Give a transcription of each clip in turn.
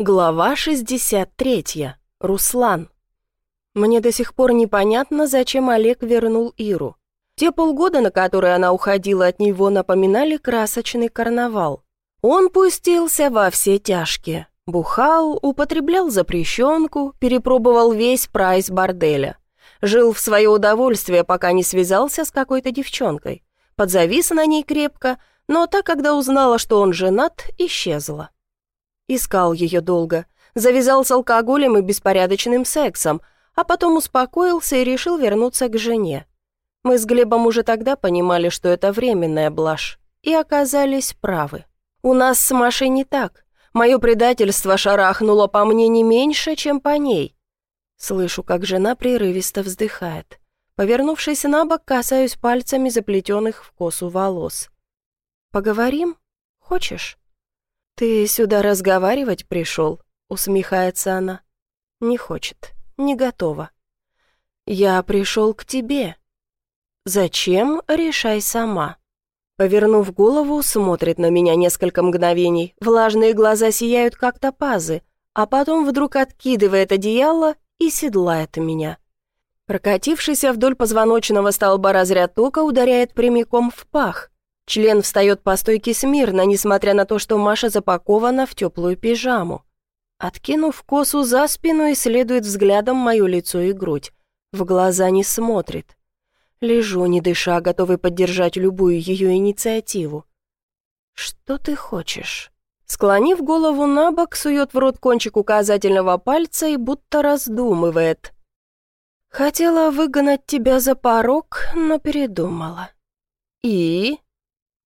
Глава 63. Руслан. Мне до сих пор непонятно, зачем Олег вернул Иру. Те полгода, на которые она уходила от него, напоминали красочный карнавал. Он пустился во все тяжкие. Бухал, употреблял запрещенку, перепробовал весь прайс борделя. Жил в свое удовольствие, пока не связался с какой-то девчонкой. Подзавис на ней крепко, но та, когда узнала, что он женат, исчезла. Искал ее долго, завязал с алкоголем и беспорядочным сексом, а потом успокоился и решил вернуться к жене. Мы с Глебом уже тогда понимали, что это временная блажь, и оказались правы. У нас с Машей не так. Мое предательство шарахнуло по мне не меньше, чем по ней. Слышу, как жена прерывисто вздыхает. Повернувшись на бок, касаюсь пальцами заплетенных в косу волос. «Поговорим? Хочешь?» «Ты сюда разговаривать пришел?» — усмехается она. «Не хочет, не готова». «Я пришел к тебе». «Зачем? Решай сама». Повернув голову, смотрит на меня несколько мгновений. Влажные глаза сияют, как топазы, а потом вдруг откидывает одеяло и седлает меня. Прокатившийся вдоль позвоночного столба разряд тока ударяет прямиком в пах. Член встает по стойке смирно, несмотря на то, что Маша запакована в теплую пижаму. Откинув косу за спину, исследует взглядом мое лицо и грудь. В глаза не смотрит. Лежу, не дыша, готовый поддержать любую ее инициативу. «Что ты хочешь?» Склонив голову на бок, сует в рот кончик указательного пальца и будто раздумывает. «Хотела выгнать тебя за порог, но передумала». «И?»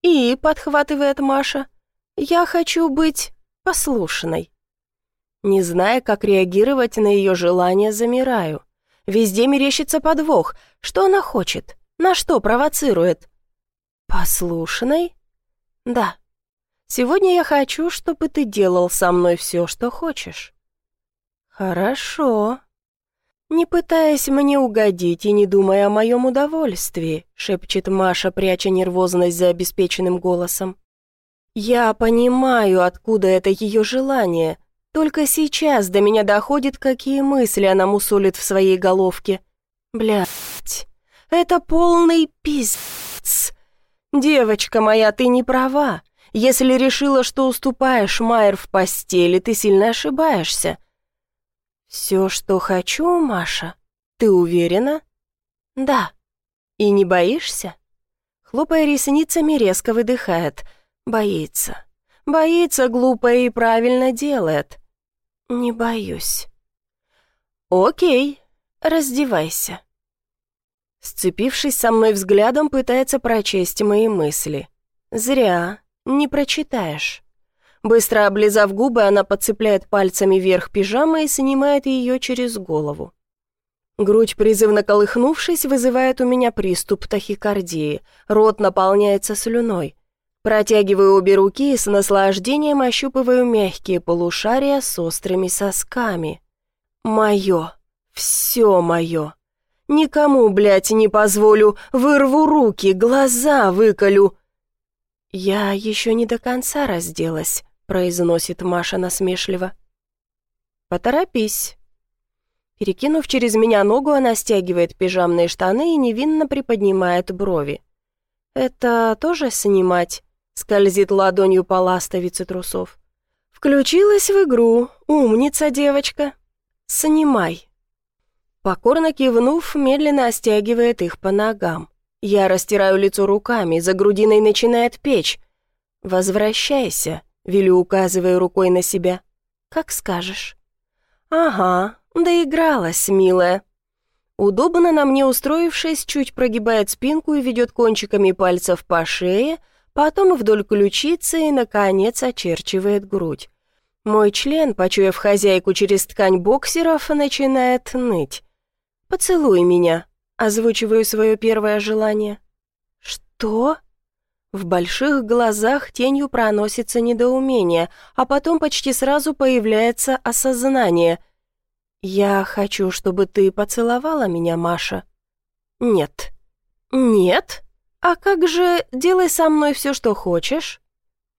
«И», — подхватывает Маша, — «я хочу быть послушной». Не зная, как реагировать на ее желание, замираю. Везде мерещится подвох. Что она хочет? На что провоцирует? «Послушной?» «Да. Сегодня я хочу, чтобы ты делал со мной все, что хочешь». «Хорошо», «Не пытаясь мне угодить и не думая о моем удовольствии», шепчет Маша, пряча нервозность за обеспеченным голосом. «Я понимаю, откуда это ее желание. Только сейчас до меня доходит, какие мысли она мусолит в своей головке. Блядь, это полный пиздец. Девочка моя, ты не права. Если решила, что уступаешь Майер в постели, ты сильно ошибаешься. «Все, что хочу, Маша. Ты уверена?» «Да». «И не боишься?» Хлопая ресницами, резко выдыхает. «Боится. Боится, глупо и правильно делает». «Не боюсь». «Окей, раздевайся». Сцепившись со мной взглядом, пытается прочесть мои мысли. «Зря, не прочитаешь». Быстро облизав губы, она подцепляет пальцами верх пижамы и снимает ее через голову. Грудь, призывно колыхнувшись, вызывает у меня приступ тахикардии. Рот наполняется слюной. Протягиваю обе руки и с наслаждением ощупываю мягкие полушария с острыми сосками. Мое. Все мое. Никому, блядь, не позволю. Вырву руки, глаза выколю. Я еще не до конца разделась произносит Маша насмешливо. «Поторопись». Перекинув через меня ногу, она стягивает пижамные штаны и невинно приподнимает брови. «Это тоже снимать?» — скользит ладонью по ластовице трусов. «Включилась в игру. Умница, девочка. Снимай». Покорно кивнув, медленно стягивает их по ногам. Я растираю лицо руками, за грудиной начинает печь. «Возвращайся», Велю, указывая рукой на себя. «Как скажешь». «Ага, доигралась, милая». Удобно на мне устроившись, чуть прогибает спинку и ведет кончиками пальцев по шее, потом вдоль ключицы и, наконец, очерчивает грудь. Мой член, почуяв хозяйку через ткань боксеров, начинает ныть. «Поцелуй меня», — озвучиваю свое первое желание. «Что?» В больших глазах тенью проносится недоумение, а потом почти сразу появляется осознание. «Я хочу, чтобы ты поцеловала меня, Маша». «Нет». «Нет? А как же делай со мной все, что хочешь?»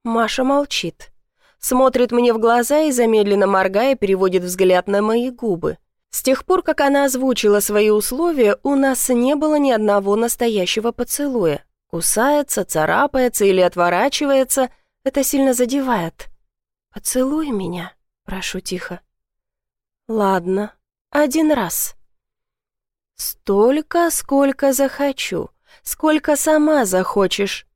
Маша молчит. Смотрит мне в глаза и, замедленно моргая, переводит взгляд на мои губы. С тех пор, как она озвучила свои условия, у нас не было ни одного настоящего поцелуя. Кусается, царапается или отворачивается. Это сильно задевает. «Поцелуй меня», — прошу тихо. «Ладно, один раз». «Столько, сколько захочу, сколько сама захочешь».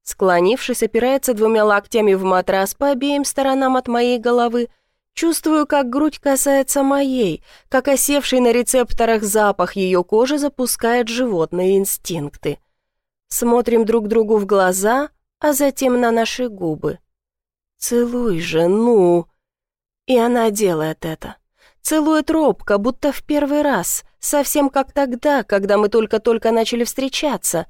Склонившись, опирается двумя локтями в матрас по обеим сторонам от моей головы, чувствую, как грудь касается моей, как осевший на рецепторах запах ее кожи запускает животные инстинкты. Смотрим друг другу в глаза, а затем на наши губы. «Целуй же, ну!» И она делает это. Целует робко, будто в первый раз, совсем как тогда, когда мы только-только начали встречаться.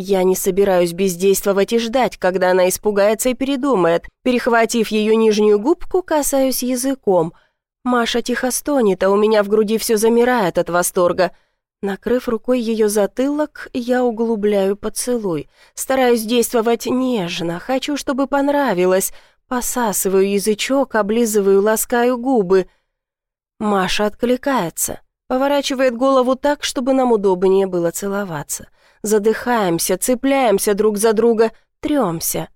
Я не собираюсь бездействовать и ждать, когда она испугается и передумает. Перехватив ее нижнюю губку, касаюсь языком. Маша тихо стонет, а у меня в груди все замирает от восторга. Накрыв рукой ее затылок, я углубляю поцелуй. Стараюсь действовать нежно, хочу, чтобы понравилось. Посасываю язычок, облизываю, ласкаю губы — Маша откликается, поворачивает голову так, чтобы нам удобнее было целоваться. Задыхаемся, цепляемся друг за друга, тремся.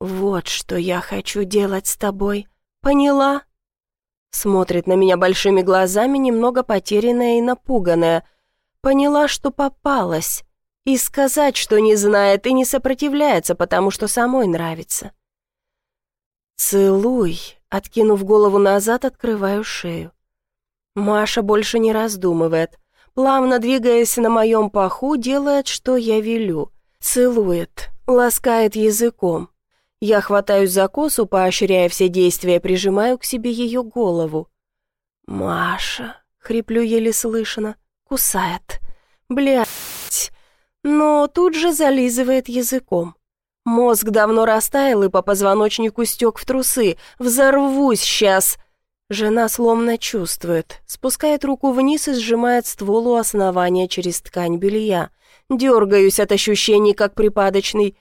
«Вот что я хочу делать с тобой. Поняла?» Смотрит на меня большими глазами, немного потерянная и напуганная. Поняла, что попалась. И сказать, что не знает и не сопротивляется, потому что самой нравится. «Целуй», откинув голову назад, открываю шею. Маша больше не раздумывает. Плавно двигаясь на моем паху, делает, что я велю. Целует, ласкает языком. Я хватаюсь за косу, поощряя все действия, прижимаю к себе ее голову. «Маша», — хриплю еле слышно, кусает. Блядь. Но тут же зализывает языком. Мозг давно растаял и по позвоночнику стек в трусы. Взорвусь сейчас. Жена сломно чувствует, спускает руку вниз и сжимает ствол у основания через ткань белья. Дергаюсь от ощущений, как припадочный.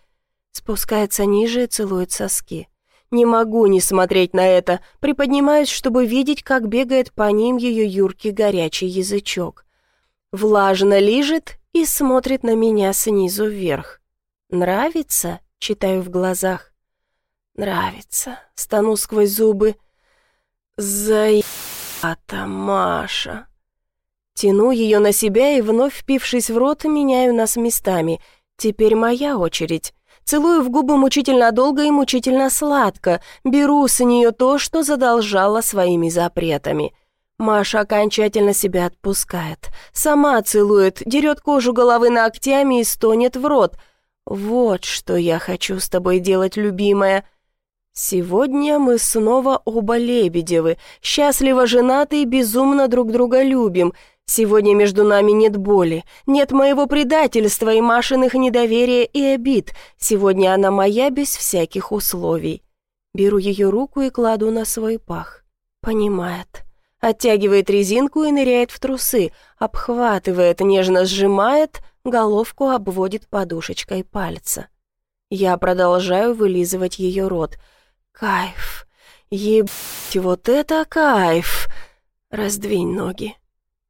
Спускается ниже и целует соски. Не могу не смотреть на это, приподнимаюсь, чтобы видеть, как бегает по ним ее юркий горячий язычок. Влажно лижет и смотрит на меня снизу вверх. «Нравится?» — читаю в глазах. «Нравится», — стану сквозь зубы. «Заебата, Маша!» Тяну ее на себя и, вновь впившись в рот, меняю нас местами. Теперь моя очередь. Целую в губы мучительно долго и мучительно сладко. Беру с нее то, что задолжала своими запретами. Маша окончательно себя отпускает. Сама целует, дерет кожу головы ногтями и стонет в рот. «Вот что я хочу с тобой делать, любимая!» Сегодня мы снова оба Лебедевы, счастливо женаты и безумно друг друга любим. Сегодня между нами нет боли, нет моего предательства и Машиных недоверия и обид. Сегодня она моя без всяких условий. Беру ее руку и кладу на свой пах. Понимает. Оттягивает резинку и ныряет в трусы, обхватывает, нежно сжимает, головку обводит подушечкой пальца. Я продолжаю вылизывать ее рот — Кайф. Ебать, вот это кайф. Раздвинь ноги.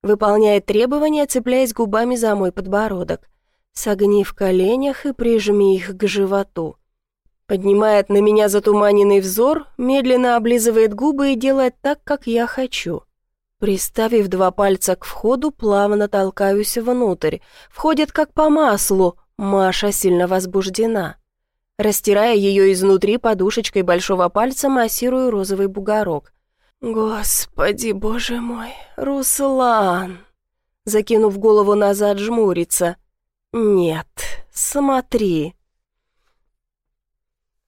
Выполняет требования, цепляясь губами за мой подбородок. Согни в коленях и прижми их к животу. Поднимает на меня затуманенный взор, медленно облизывает губы и делает так, как я хочу. Приставив два пальца к входу, плавно толкаюсь внутрь. Входит как по маслу. Маша сильно возбуждена. Растирая ее изнутри подушечкой большого пальца, массирую розовый бугорок. «Господи, боже мой, Руслан!» Закинув голову назад, жмурится. «Нет, смотри!»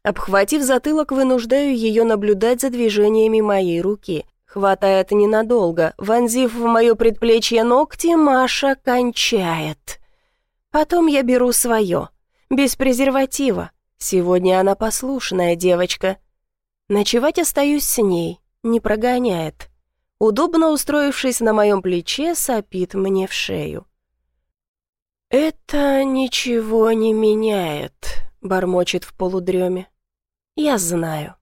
Обхватив затылок, вынуждаю ее наблюдать за движениями моей руки. Хватает ненадолго. Вонзив в мое предплечье ногти, Маша кончает. Потом я беру свое. Без презерватива. Сегодня она послушная девочка. Ночевать остаюсь с ней, не прогоняет. Удобно устроившись на моем плече, сопит мне в шею. «Это ничего не меняет», — бормочет в полудреме. «Я знаю».